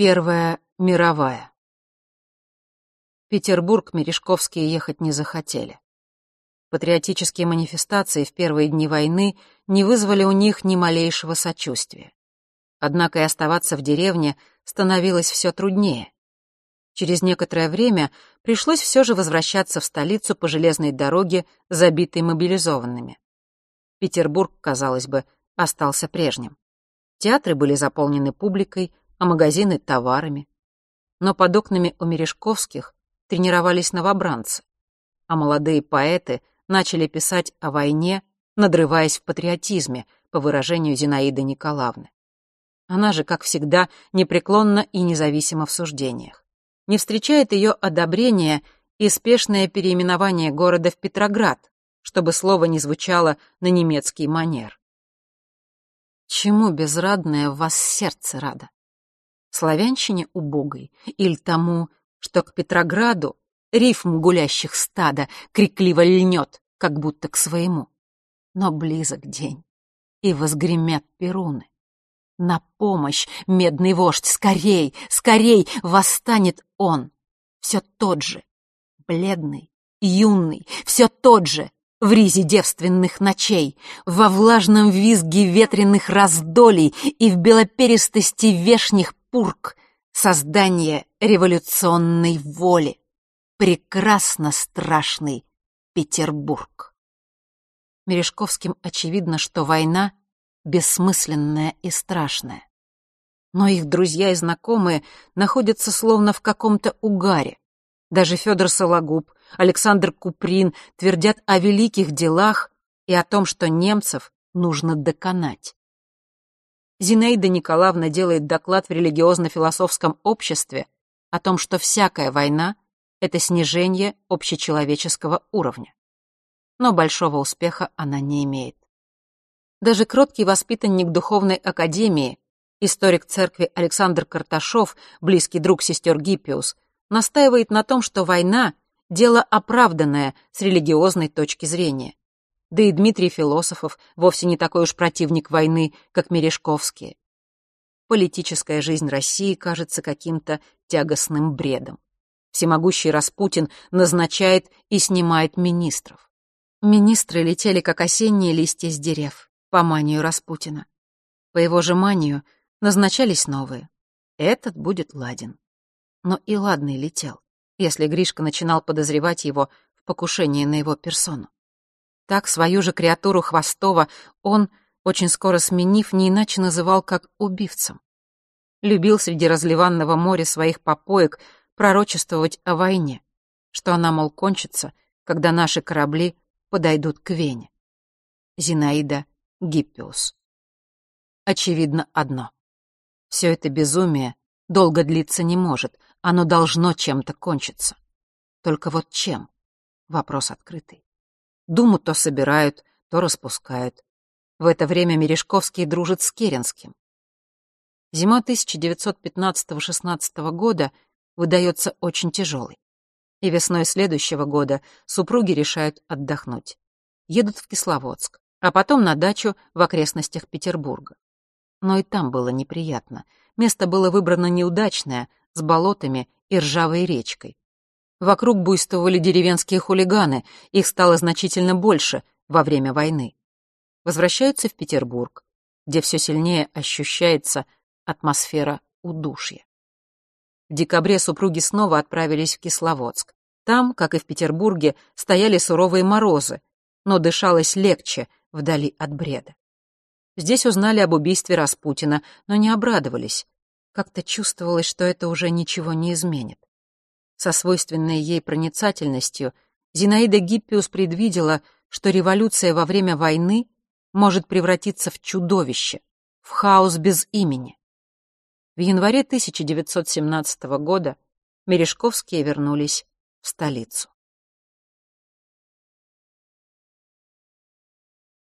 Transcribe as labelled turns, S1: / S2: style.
S1: Первая мировая. Петербург Мережковские ехать не захотели. Патриотические манифестации в первые дни войны не вызвали у них ни малейшего сочувствия. Однако и оставаться в деревне становилось все труднее. Через некоторое время пришлось все же возвращаться в столицу по железной дороге, забитой мобилизованными. Петербург, казалось бы, остался прежним. Театры были заполнены публикой, а магазины — товарами. Но под окнами у Мережковских тренировались новобранцы, а молодые поэты начали писать о войне, надрываясь в патриотизме, по выражению Зинаиды Николаевны. Она же, как всегда, непреклонна и независима в суждениях. Не встречает ее одобрения и спешное переименование города в Петроград, чтобы слово не звучало на немецкий манер. Чему безрадное в вас сердце рада? Славянщине убогой или тому, что к Петрограду рифм гулящих стада крикливо льнет, как будто к своему. Но близок день, и возгремят перуны. На помощь, медный вождь, скорей, скорей восстанет он. Все тот же, бледный, юный, все тот же, в ризе девственных ночей, во влажном визге ветреных раздолей и в белоперистости вешних пург, создание революционной воли, прекрасно страшный Петербург. Мережковским очевидно, что война бессмысленная и страшная. Но их друзья и знакомые находятся словно в каком-то угаре. Даже Федор Сологуб, Александр Куприн твердят о великих делах и о том, что немцев нужно доконать. Зинаида Николаевна делает доклад в религиозно-философском обществе о том, что всякая война — это снижение общечеловеческого уровня. Но большого успеха она не имеет. Даже кроткий воспитанник Духовной Академии, историк церкви Александр Карташов, близкий друг сестер Гиппиус, настаивает на том, что война — дело оправданное с религиозной точки зрения. Да и Дмитрий Философов вовсе не такой уж противник войны, как Мережковские. Политическая жизнь России кажется каким-то тягостным бредом. Всемогущий Распутин назначает и снимает министров. Министры летели, как осенние листья с дерев, по манию Распутина. По его же манию назначались новые. Этот будет Ладин. Но и Ладный летел, если Гришка начинал подозревать его в покушении на его персону. Так свою же креатуру Хвостова он, очень скоро сменив, не иначе называл как убивцем. Любил среди разливанного моря своих попоек пророчествовать о войне, что она, мол, кончится, когда наши корабли подойдут к Вене. Зинаида Гиппиус. Очевидно одно. Все это безумие долго длиться не может, оно должно чем-то кончиться. Только вот чем? Вопрос открытый. Думу то собирают, то распускают. В это время Мережковский дружит с Керенским. Зима 1915-16 года выдается очень тяжелой. И весной следующего года супруги решают отдохнуть. Едут в Кисловодск, а потом на дачу в окрестностях Петербурга. Но и там было неприятно. Место было выбрано неудачное, с болотами и ржавой речкой. Вокруг буйствовали деревенские хулиганы, их стало значительно больше во время войны. Возвращаются в Петербург, где все сильнее ощущается атмосфера удушья. В декабре супруги снова отправились в Кисловодск. Там, как и в Петербурге, стояли суровые морозы, но дышалось легче вдали от бреда. Здесь узнали об убийстве Распутина, но не обрадовались. Как-то чувствовалось, что это уже ничего не изменит. Со свойственной ей проницательностью Зинаида Гиппиус предвидела, что революция во время войны может превратиться в чудовище, в хаос без имени. В январе 1917 года Мережковские вернулись в столицу.